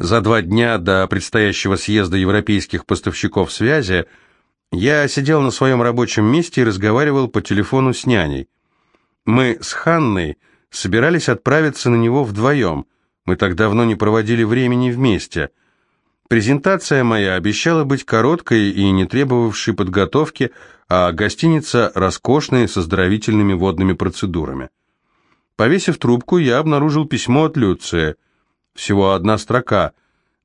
За два дня до предстоящего съезда европейских поставщиков связи я сидел на своем рабочем месте и разговаривал по телефону с няней. Мы с Ханной собирались отправиться на него вдвоем. Мы так давно не проводили времени вместе. Презентация моя обещала быть короткой и не требовавшей подготовки, а гостиница роскошной, со здоровительными водными процедурами. Повесив трубку, я обнаружил письмо от Люции. Всего одна строка.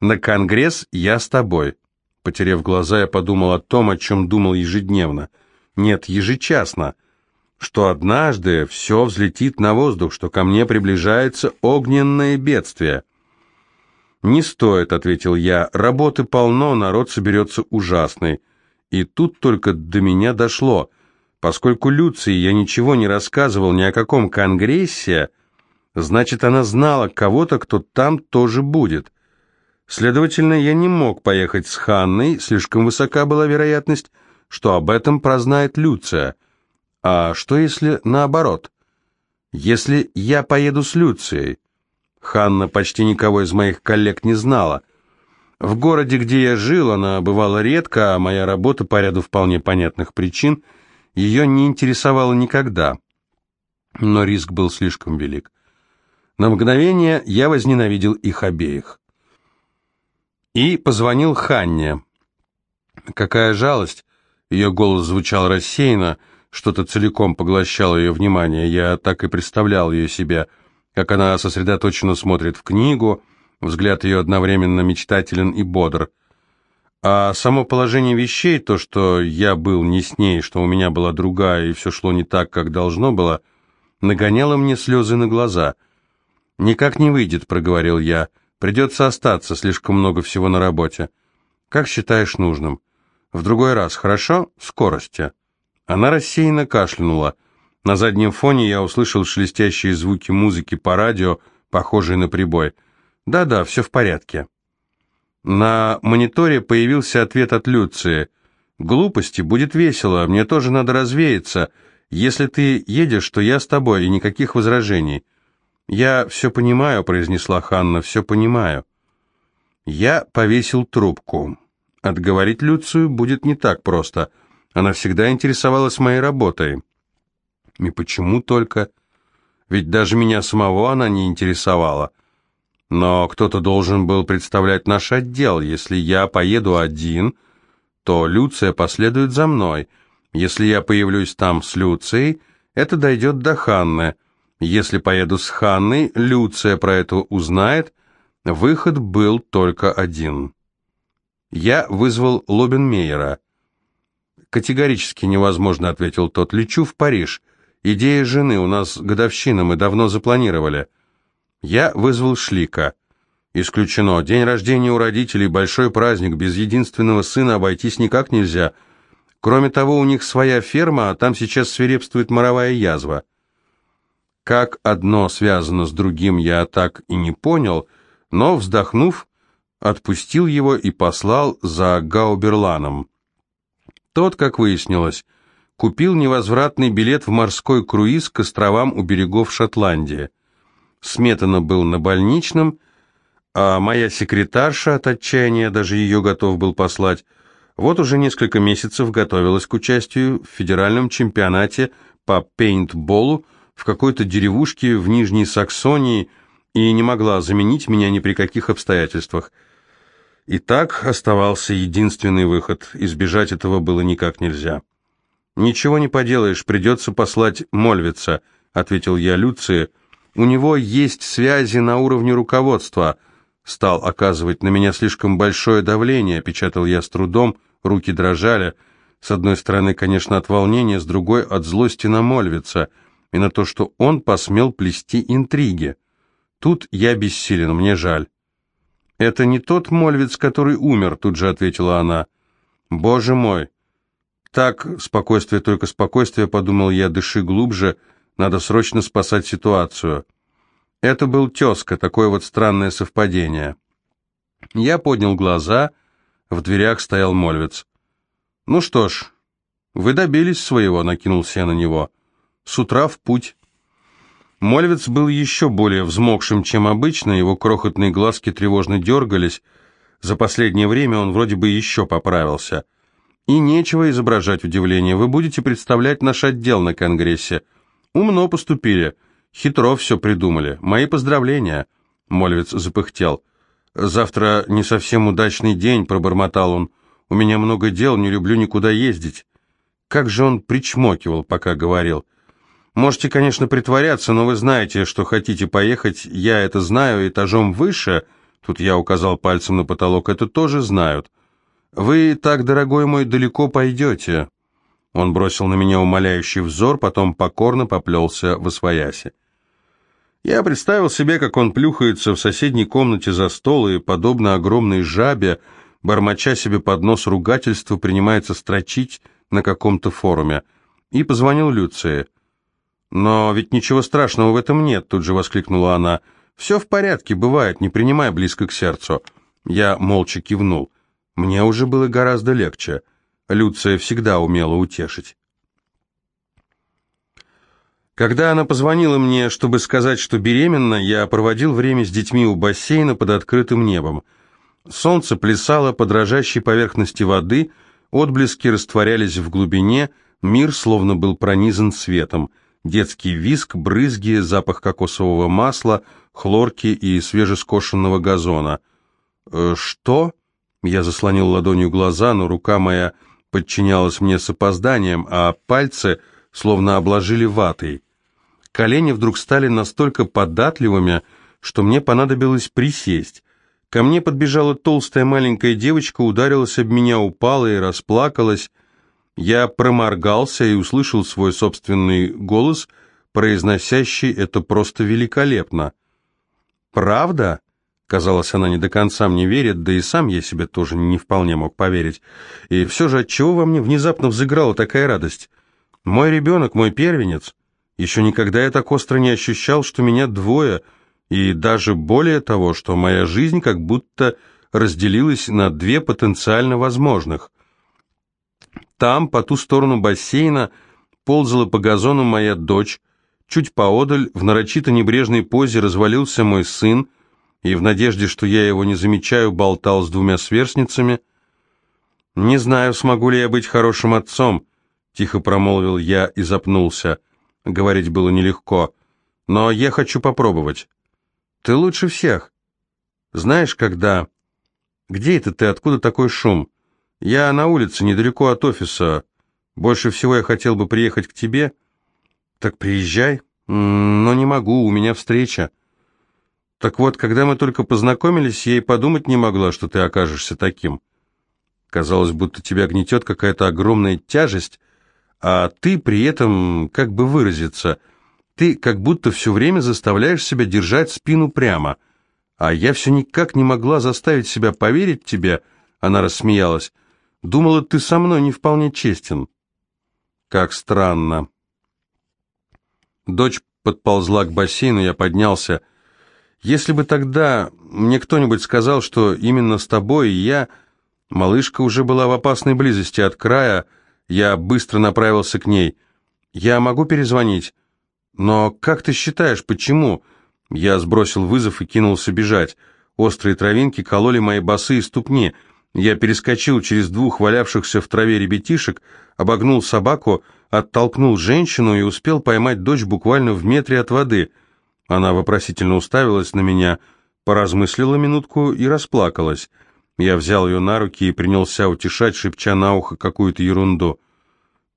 «На конгресс я с тобой». Потеряв глаза, я подумал о том, о чем думал ежедневно. Нет, ежечасно. Что однажды все взлетит на воздух, что ко мне приближается огненное бедствие. «Не стоит», — ответил я, — «работы полно, народ соберется ужасный». И тут только до меня дошло — Поскольку Люции я ничего не рассказывал ни о каком конгрессе, значит, она знала кого-то, кто там тоже будет. Следовательно, я не мог поехать с Ханной, слишком высока была вероятность, что об этом прознает Люция. А что если наоборот? Если я поеду с Люцией? Ханна почти никого из моих коллег не знала. В городе, где я жил, она бывала редко, а моя работа по ряду вполне понятных причин – ее не интересовало никогда. Но риск был слишком велик. На мгновение я возненавидел их обеих. И позвонил Ханне. Какая жалость! Ее голос звучал рассеянно, что-то целиком поглощало ее внимание. Я так и представлял ее себе, как она сосредоточенно смотрит в книгу, взгляд ее одновременно мечтателен и бодр – а само положение вещей, то, что я был не с ней, что у меня была другая, и все шло не так, как должно было, нагоняло мне слезы на глаза. «Никак не выйдет», — проговорил я. «Придется остаться, слишком много всего на работе. Как считаешь нужным?» «В другой раз, хорошо? Скорости». Она рассеянно кашлянула. На заднем фоне я услышал шелестящие звуки музыки по радио, похожие на прибой. «Да-да, все в порядке». На мониторе появился ответ от Люции. «Глупости, будет весело, мне тоже надо развеяться. Если ты едешь, то я с тобой, и никаких возражений». «Я все понимаю», — произнесла Ханна, — «все понимаю». Я повесил трубку. Отговорить Люцию будет не так просто. Она всегда интересовалась моей работой. И почему только? Ведь даже меня самого она не интересовала. Но кто-то должен был представлять наш отдел. Если я поеду один, то Люция последует за мной. Если я появлюсь там с Люцией, это дойдет до Ханны. Если поеду с Ханной, Люция про это узнает. Выход был только один. Я вызвал Лобенмейера. «Категорически невозможно», — ответил тот. «Лечу в Париж. Идея жены, у нас годовщина, мы давно запланировали». Я вызвал Шлика. Исключено. День рождения у родителей, большой праздник, без единственного сына обойтись никак нельзя. Кроме того, у них своя ферма, а там сейчас свирепствует моровая язва. Как одно связано с другим, я так и не понял, но, вздохнув, отпустил его и послал за Гауберланом. Тот, как выяснилось, купил невозвратный билет в морской круиз к островам у берегов Шотландии. Сметана был на больничном, а моя секретарша от отчаяния даже ее готов был послать. Вот уже несколько месяцев готовилась к участию в федеральном чемпионате по пейнтболу в какой-то деревушке в Нижней Саксонии и не могла заменить меня ни при каких обстоятельствах. И так оставался единственный выход, избежать этого было никак нельзя. «Ничего не поделаешь, придется послать Мольвица», — ответил я Люции, — у него есть связи на уровне руководства. Стал оказывать на меня слишком большое давление, печатал я с трудом, руки дрожали. С одной стороны, конечно, от волнения, с другой — от злости на Мольвица и на то, что он посмел плести интриги. Тут я бессилен, мне жаль. «Это не тот Мольвиц, который умер», — тут же ответила она. «Боже мой!» «Так, спокойствие, только спокойствие», — подумал я, — «дыши глубже», — надо срочно спасать ситуацию. Это был тезка, такое вот странное совпадение. Я поднял глаза, в дверях стоял Мольвец. «Ну что ж, вы добились своего», — накинулся я на него. «С утра в путь». Мольвец был еще более взмокшим, чем обычно, его крохотные глазки тревожно дергались. За последнее время он вроде бы еще поправился. И нечего изображать удивление, вы будете представлять наш отдел на Конгрессе. Умно поступили, хитро все придумали. Мои поздравления. Мольвец запыхтел. «Завтра не совсем удачный день», — пробормотал он. «У меня много дел, не люблю никуда ездить». Как же он причмокивал, пока говорил. «Можете, конечно, притворяться, но вы знаете, что хотите поехать, я это знаю, этажом выше...» Тут я указал пальцем на потолок, это тоже знают. «Вы так, дорогой мой, далеко пойдете». Он бросил на меня умоляющий взор, потом покорно поплелся в освояси. Я представил себе, как он плюхается в соседней комнате за стол и, подобно огромной жабе, бормоча себе под нос ругательства, принимается строчить на каком-то форуме. И позвонил Люции. «Но ведь ничего страшного в этом нет», — тут же воскликнула она. «Все в порядке, бывает, не принимай близко к сердцу». Я молча кивнул. Мне уже было гораздо легче. Люция всегда умела утешить. Когда она позвонила мне, чтобы сказать, что беременна, я проводил время с детьми у бассейна под открытым небом. Солнце плясало по дрожащей поверхности воды, отблески растворялись в глубине, мир словно был пронизан светом. Детский виск, брызги, запах кокосового масла, хлорки и свежескошенного газона. «Э, «Что?» Я заслонил ладонью глаза, но рука моя подчинялась мне с опозданием, а пальцы словно обложили ватой. Колени вдруг стали настолько податливыми, что мне понадобилось присесть. Ко мне подбежала толстая маленькая девочка, ударилась об меня, упала и расплакалась. Я проморгался и услышал свой собственный голос, произносящий это просто великолепно. «Правда?» Казалось, она не до конца мне верит, да и сам я себе тоже не вполне мог поверить. И все же отчего во мне внезапно взыграла такая радость? Мой ребенок, мой первенец. Еще никогда я так остро не ощущал, что меня двое, и даже более того, что моя жизнь как будто разделилась на две потенциально возможных. Там, по ту сторону бассейна, ползала по газону моя дочь, чуть поодаль, в нарочито небрежной позе развалился мой сын, и в надежде, что я его не замечаю, болтал с двумя сверстницами. «Не знаю, смогу ли я быть хорошим отцом», — тихо промолвил я и запнулся — Говорить было нелегко. Но я хочу попробовать. Ты лучше всех. Знаешь, когда... Где это ты? Откуда такой шум? Я на улице, недалеко от офиса. Больше всего я хотел бы приехать к тебе. Так приезжай. Но не могу, у меня встреча. Так вот, когда мы только познакомились, я и подумать не могла, что ты окажешься таким. Казалось, будто тебя гнетет какая-то огромная тяжесть, а ты при этом, как бы выразиться, ты как будто все время заставляешь себя держать спину прямо. А я все никак не могла заставить себя поверить тебе, она рассмеялась. Думала, ты со мной не вполне честен. Как странно. Дочь подползла к бассейну, я поднялся. Если бы тогда мне кто-нибудь сказал, что именно с тобой и я... Малышка уже была в опасной близости от края, я быстро направился к ней. «Я могу перезвонить?» «Но как ты считаешь, почему?» Я сбросил вызов и кинулся бежать. Острые травинки кололи мои босые ступни. Я перескочил через двух валявшихся в траве ребятишек, обогнул собаку, оттолкнул женщину и успел поймать дочь буквально в метре от воды. Она вопросительно уставилась на меня, поразмыслила минутку и расплакалась. Я взял ее на руки и принялся утешать, шепча на ухо какую-то ерунду.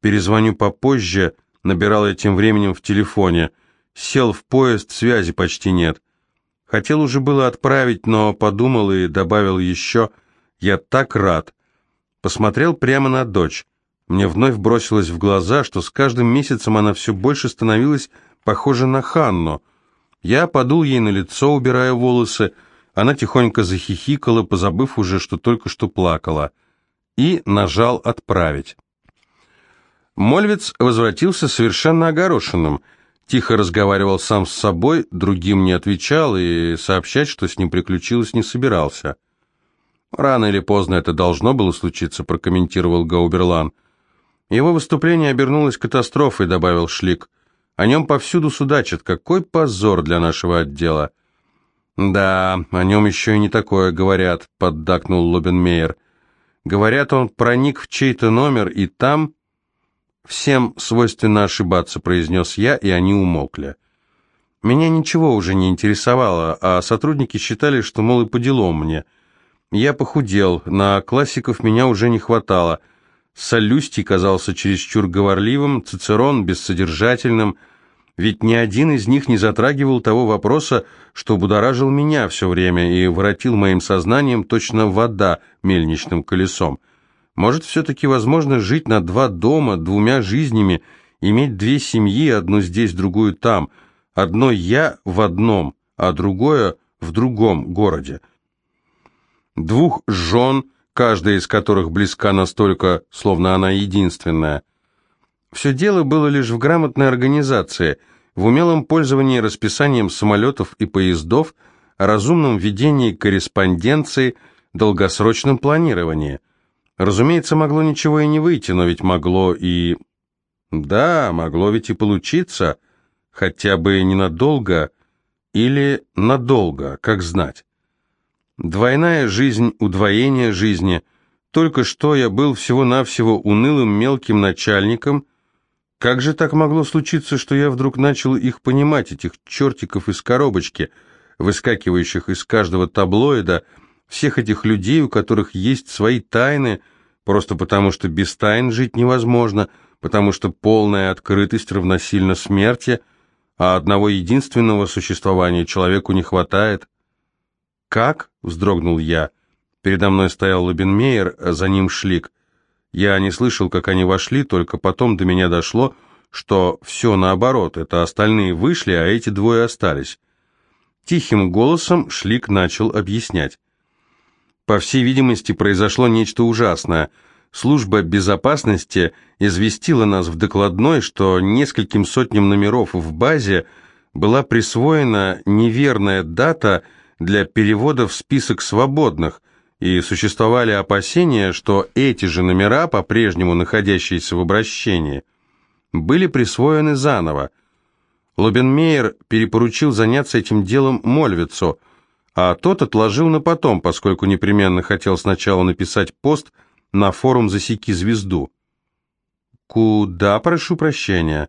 «Перезвоню попозже», — набирал я тем временем в телефоне. Сел в поезд, связи почти нет. Хотел уже было отправить, но подумал и добавил еще «Я так рад». Посмотрел прямо на дочь. Мне вновь бросилось в глаза, что с каждым месяцем она все больше становилась похожа на Ханну. Я подул ей на лицо, убирая волосы, — она тихонько захихикала, позабыв уже, что только что плакала, и нажал «Отправить». Мольвец возвратился совершенно огорошенным, тихо разговаривал сам с собой, другим не отвечал и сообщать, что с ним приключилось, не собирался. «Рано или поздно это должно было случиться», — прокомментировал Гауберлан. «Его выступление обернулось катастрофой», — добавил Шлик. О нем повсюду судачат. Какой позор для нашего отдела!» «Да, о нем еще и не такое говорят», — поддакнул Лобенмейер. «Говорят, он проник в чей-то номер, и там...» «Всем свойственно ошибаться», — произнес я, и они умолкли. Меня ничего уже не интересовало, а сотрудники считали, что, мол, и по делам мне. Я похудел, на классиков меня уже не хватало. Солюстий казался чересчур говорливым, Цицерон — бессодержательным — ведь ни один из них не затрагивал того вопроса, что будоражил меня все время и воротил моим сознанием точно вода мельничным колесом. Может, все-таки возможно жить на два дома, двумя жизнями, иметь две семьи, одну здесь, другую там, одно я в одном, а другое в другом городе. Двух жен, каждая из которых близка настолько, словно она единственная – все дело было лишь в грамотной организации, в умелом пользовании расписанием самолетов и поездов, разумном ведении корреспонденции, долгосрочном планировании. Разумеется, могло ничего и не выйти, но ведь могло и... Да, могло ведь и получиться, хотя бы ненадолго или надолго, как знать. Двойная жизнь, удвоение жизни. Только что я был всего-навсего унылым мелким начальником – как же так могло случиться, что я вдруг начал их понимать, этих чертиков из коробочки, выскакивающих из каждого таблоида, всех этих людей, у которых есть свои тайны, просто потому что без тайн жить невозможно, потому что полная открытость равносильно смерти, а одного единственного существования человеку не хватает. «Как?» — вздрогнул я. Передо мной стоял Лобенмейер, а за ним Шлик. Я не слышал, как они вошли, только потом до меня дошло, что все наоборот, это остальные вышли, а эти двое остались. Тихим голосом Шлик начал объяснять. По всей видимости, произошло нечто ужасное. Служба безопасности известила нас в докладной, что нескольким сотням номеров в базе была присвоена неверная дата для перевода в список свободных, и существовали опасения, что эти же номера, по-прежнему находящиеся в обращении, были присвоены заново. Лобенмейер перепоручил заняться этим делом Мольвицу, а тот отложил на потом, поскольку непременно хотел сначала написать пост на форум «Засеки звезду». «Куда, прошу прощения?»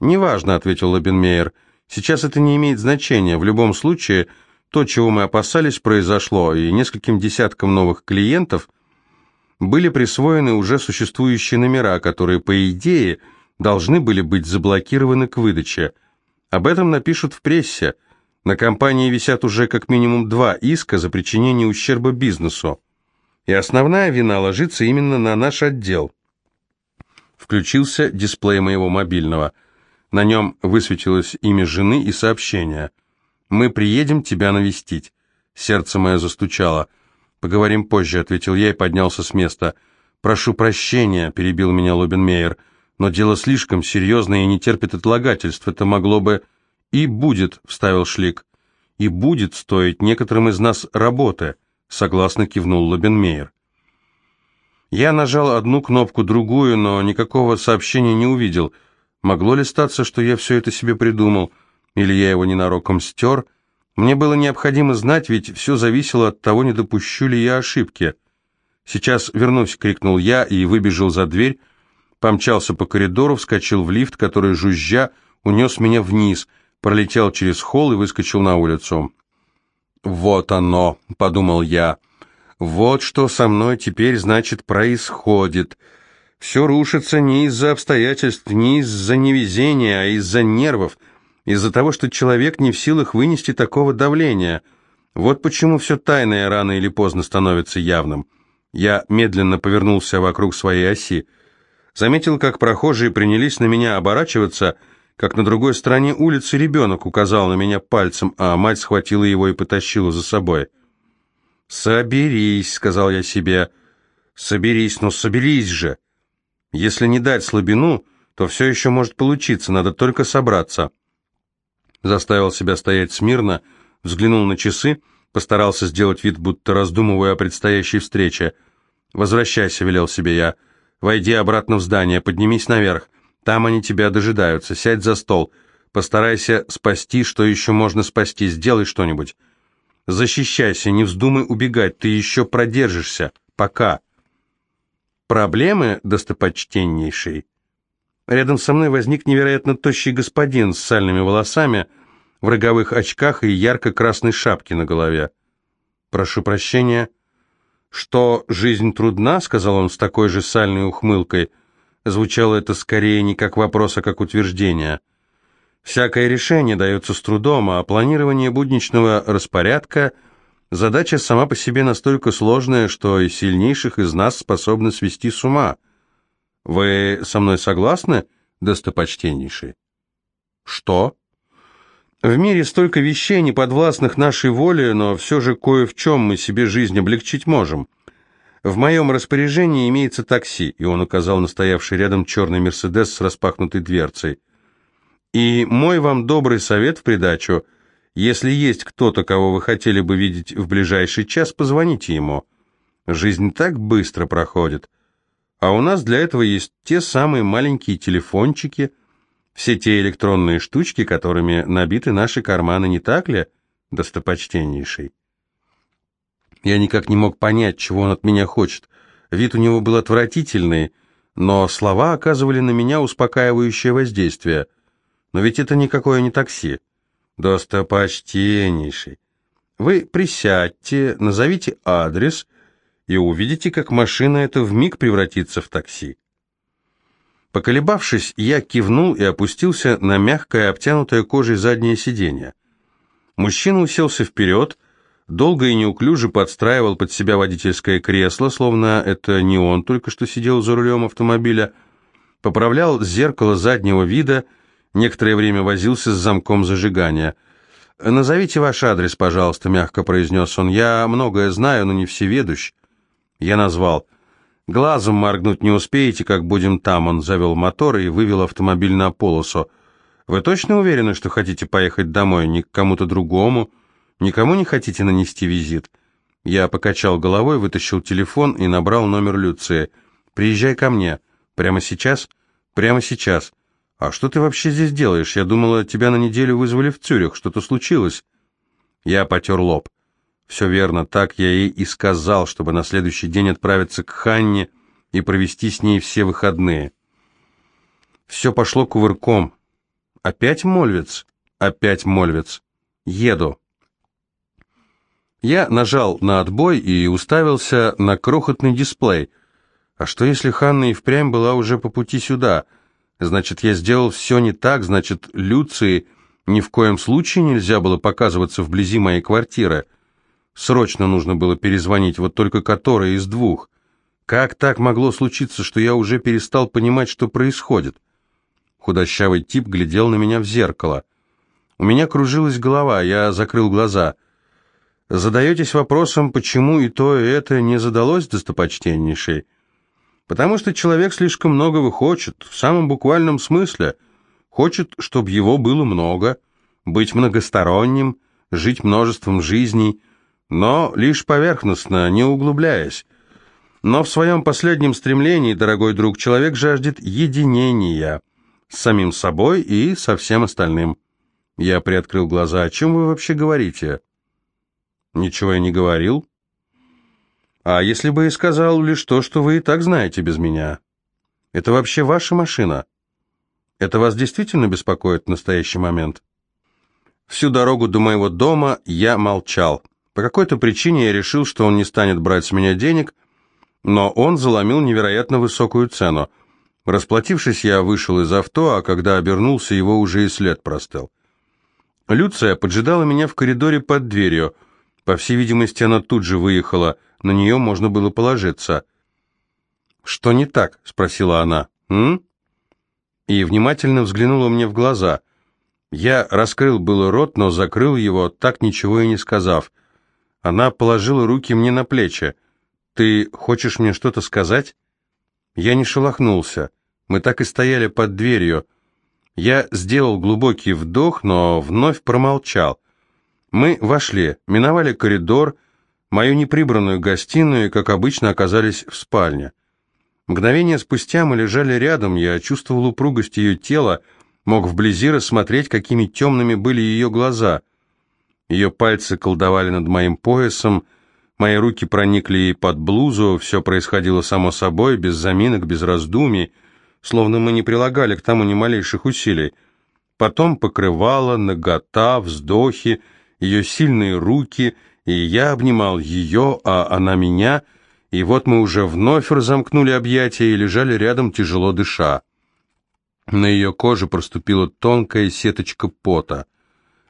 «Неважно», — ответил Лобенмейер. «Сейчас это не имеет значения. В любом случае...» То, чего мы опасались, произошло, и нескольким десяткам новых клиентов были присвоены уже существующие номера, которые, по идее, должны были быть заблокированы к выдаче. Об этом напишут в прессе. На компании висят уже как минимум два иска за причинение ущерба бизнесу. И основная вина ложится именно на наш отдел. Включился дисплей моего мобильного. На нем высветилось имя жены и сообщение – мы приедем тебя навестить». Сердце мое застучало. «Поговорим позже», — ответил я и поднялся с места. «Прошу прощения», — перебил меня Лобенмейер, «но дело слишком серьезное и не терпит отлагательств. Это могло бы...» «И будет», — вставил Шлик. «И будет стоить некоторым из нас работы», — согласно кивнул Лобенмейер. Я нажал одну кнопку, другую, но никакого сообщения не увидел. Могло ли статься, что я все это себе придумал?» Или я его ненароком стер. Мне было необходимо знать, ведь все зависело от того, не допущу ли я ошибки. «Сейчас вернусь», — крикнул я и выбежал за дверь, помчался по коридору, вскочил в лифт, который, жужжа, унес меня вниз, пролетел через холл и выскочил на улицу. «Вот оно», — подумал я, — «вот что со мной теперь, значит, происходит». Все рушится не из-за обстоятельств, не из-за невезения, а из-за нервов, из-за того, что человек не в силах вынести такого давления. Вот почему все тайное рано или поздно становится явным. Я медленно повернулся вокруг своей оси. Заметил, как прохожие принялись на меня оборачиваться, как на другой стороне улицы ребенок указал на меня пальцем, а мать схватила его и потащила за собой. «Соберись», — сказал я себе. «Соберись, но соберись же. Если не дать слабину, то все еще может получиться, надо только собраться» заставил себя стоять смирно, взглянул на часы, постарался сделать вид, будто раздумывая о предстоящей встрече. «Возвращайся», — велел себе я. «Войди обратно в здание, поднимись наверх. Там они тебя дожидаются. Сядь за стол. Постарайся спасти, что еще можно спасти. Сделай что-нибудь. Защищайся, не вздумай убегать. Ты еще продержишься. Пока. Проблемы, достопочтеннейший. Рядом со мной возник невероятно тощий господин с сальными волосами, в роговых очках и ярко-красной шапке на голове. «Прошу прощения». «Что, жизнь трудна?» — сказал он с такой же сальной ухмылкой. Звучало это скорее не как вопрос, а как утверждение. «Всякое решение дается с трудом, а планирование будничного распорядка — задача сама по себе настолько сложная, что и сильнейших из нас способны свести с ума. Вы со мной согласны, достопочтеннейший?» «Что?» В мире столько вещей, неподвластных нашей воле, но все же кое в чем мы себе жизнь облегчить можем. В моем распоряжении имеется такси, и он указал на стоявший рядом черный Мерседес с распахнутой дверцей. И мой вам добрый совет в придачу, если есть кто-то, кого вы хотели бы видеть в ближайший час, позвоните ему. Жизнь так быстро проходит. А у нас для этого есть те самые маленькие телефончики – все те электронные штучки, которыми набиты наши карманы, не так ли, достопочтеннейший? Я никак не мог понять, чего он от меня хочет. Вид у него был отвратительный, но слова оказывали на меня успокаивающее воздействие. Но ведь это никакое не такси. Достопочтеннейший. Вы присядьте, назовите адрес и увидите, как машина эта вмиг превратится в такси. Поколебавшись, я кивнул и опустился на мягкое, обтянутое кожей заднее сиденье. Мужчина уселся вперед, долго и неуклюже подстраивал под себя водительское кресло, словно это не он только что сидел за рулем автомобиля, поправлял зеркало заднего вида, некоторое время возился с замком зажигания. «Назовите ваш адрес, пожалуйста», — мягко произнес он. «Я многое знаю, но не всеведущ». Я назвал — Глазом моргнуть не успеете, как будем там. Он завел мотор и вывел автомобиль на полосу. Вы точно уверены, что хотите поехать домой, не к кому-то другому? Никому не хотите нанести визит? Я покачал головой, вытащил телефон и набрал номер Люции. «Приезжай ко мне. Прямо сейчас?» «Прямо сейчас». «А что ты вообще здесь делаешь? Я думала, тебя на неделю вызвали в Цюрих. Что-то случилось?» Я потер лоб. Все верно, так я ей и сказал, чтобы на следующий день отправиться к Ханне и провести с ней все выходные. Все пошло кувырком. Опять Мольвец? Опять Мольвец. Еду. Я нажал на отбой и уставился на крохотный дисплей. А что если Ханна и впрямь была уже по пути сюда? Значит, я сделал все не так, значит, Люции ни в коем случае нельзя было показываться вблизи моей квартиры. Срочно нужно было перезвонить, вот только которая из двух. Как так могло случиться, что я уже перестал понимать, что происходит? Худощавый тип глядел на меня в зеркало. У меня кружилась голова, я закрыл глаза. Задаетесь вопросом, почему и то, и это не задалось, достопочтеннейший? Потому что человек слишком многого хочет, в самом буквальном смысле. Хочет, чтобы его было много, быть многосторонним, жить множеством жизней, но лишь поверхностно, не углубляясь. Но в своем последнем стремлении, дорогой друг, человек жаждет единения с самим собой и со всем остальным. Я приоткрыл глаза. О чем вы вообще говорите? Ничего я не говорил. А если бы и сказал лишь то, что вы и так знаете без меня? Это вообще ваша машина? Это вас действительно беспокоит в настоящий момент? Всю дорогу до моего дома я молчал. По какой-то причине я решил, что он не станет брать с меня денег, но он заломил невероятно высокую цену. Расплатившись, я вышел из авто, а когда обернулся, его уже и след простыл. Люция поджидала меня в коридоре под дверью. По всей видимости, она тут же выехала, на нее можно было положиться. «Что не так?» — спросила она. «М?» И внимательно взглянула мне в глаза. Я раскрыл было рот, но закрыл его, так ничего и не сказав. Она положила руки мне на плечи. «Ты хочешь мне что-то сказать?» Я не шелохнулся. Мы так и стояли под дверью. Я сделал глубокий вдох, но вновь промолчал. Мы вошли, миновали коридор, мою неприбранную гостиную и, как обычно, оказались в спальне. Мгновение спустя мы лежали рядом, я чувствовал упругость ее тела, мог вблизи рассмотреть, какими темными были ее глаза. Ее пальцы колдовали над моим поясом, мои руки проникли ей под блузу, все происходило само собой, без заминок, без раздумий, словно мы не прилагали к тому ни малейших усилий. Потом покрывало, нагота, вздохи, ее сильные руки, и я обнимал ее, а она меня, и вот мы уже вновь разомкнули объятия и лежали рядом, тяжело дыша. На ее коже проступила тонкая сеточка пота.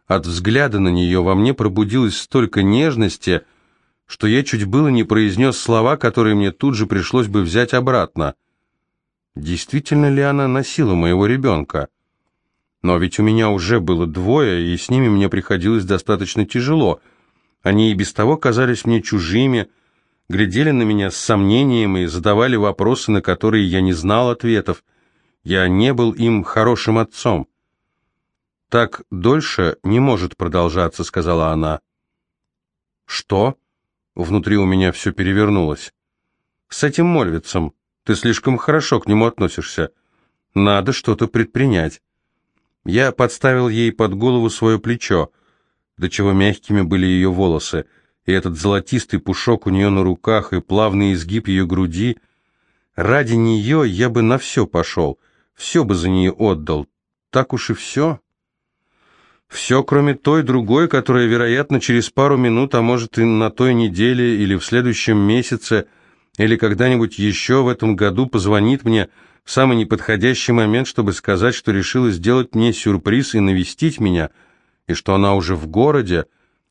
От взгляда на нее во мне пробудилось столько нежности, что я чуть было не произнес слова, которые мне тут же пришлось бы взять обратно. Действительно ли она носила моего ребенка? Но ведь у меня уже было двое, и с ними мне приходилось достаточно тяжело. Они и без того казались мне чужими, глядели на меня с сомнением и задавали вопросы, на которые я не знал ответов. Я не был им хорошим отцом. «Так дольше не может продолжаться», — сказала она. «Что?» — внутри у меня все перевернулось. «С этим Мольвицем. Ты слишком хорошо к нему относишься. Надо что-то предпринять». Я подставил ей под голову свое плечо, до чего мягкими были ее волосы, и этот золотистый пушок у нее на руках, и плавный изгиб ее груди. Ради нее я бы на все пошел, все бы за нее отдал. Так уж и все. Все, кроме той другой, которая, вероятно, через пару минут, а может и на той неделе, или в следующем месяце, или когда-нибудь еще в этом году позвонит мне, — самый неподходящий момент, чтобы сказать, что решила сделать мне сюрприз и навестить меня, и что она уже в городе,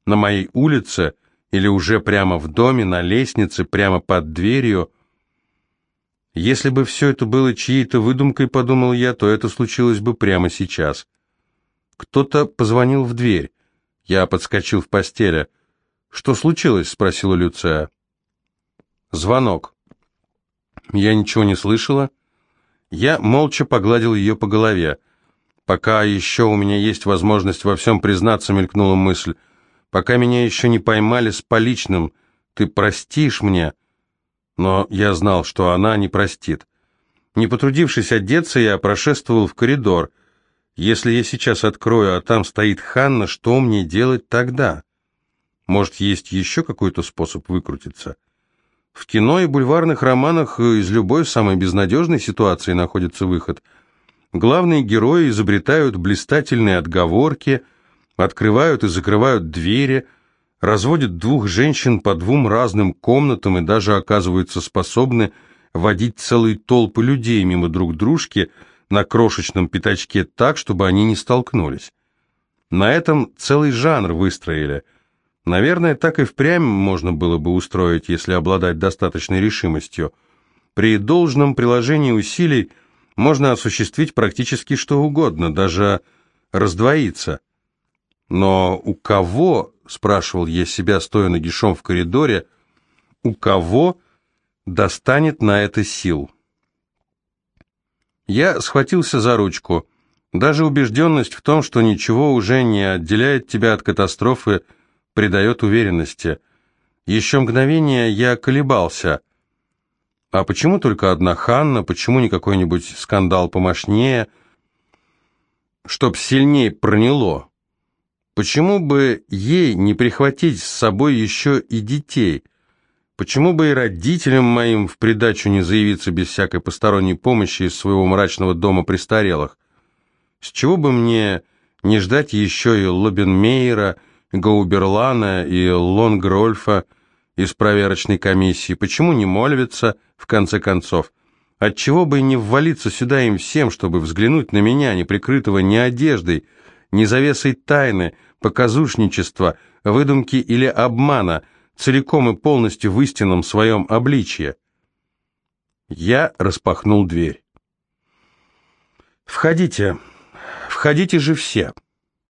на моей улице, или уже прямо в доме, на лестнице, прямо под дверью. Если бы все это было чьей-то выдумкой, подумал я, то это случилось бы прямо сейчас. Кто-то позвонил в дверь. Я подскочил в постели. «Что случилось?» — спросила Люция. «Звонок». Я ничего не слышала, я молча погладил ее по голове. «Пока еще у меня есть возможность во всем признаться», — мелькнула мысль. «Пока меня еще не поймали с поличным, ты простишь мне?» Но я знал, что она не простит. Не потрудившись одеться, я прошествовал в коридор. Если я сейчас открою, а там стоит Ханна, что мне делать тогда? Может, есть еще какой-то способ выкрутиться?» В кино и бульварных романах из любой самой безнадежной ситуации находится выход. Главные герои изобретают блистательные отговорки, открывают и закрывают двери, разводят двух женщин по двум разным комнатам и даже оказываются способны водить целые толпы людей мимо друг дружки на крошечном пятачке так, чтобы они не столкнулись. На этом целый жанр выстроили – Наверное, так и впрямь можно было бы устроить, если обладать достаточной решимостью. При должном приложении усилий можно осуществить практически что угодно, даже раздвоиться. Но у кого, спрашивал я себя, стоя нагишом в коридоре, у кого достанет на это сил? Я схватился за ручку. Даже убежденность в том, что ничего уже не отделяет тебя от катастрофы, придает уверенности. Еще мгновение я колебался. А почему только одна Ханна, почему не какой-нибудь скандал помощнее, чтоб сильнее проняло? Почему бы ей не прихватить с собой еще и детей? Почему бы и родителям моим в придачу не заявиться без всякой посторонней помощи из своего мрачного дома престарелых? С чего бы мне не ждать еще и Лобенмейера, Гауберлана и Лонгрольфа из проверочной комиссии. Почему не Мольвица, в конце концов? Отчего бы и не ввалиться сюда им всем, чтобы взглянуть на меня, не прикрытого ни одеждой, ни завесой тайны, показушничества, выдумки или обмана, целиком и полностью в истинном своем обличье? Я распахнул дверь. «Входите, входите же все!»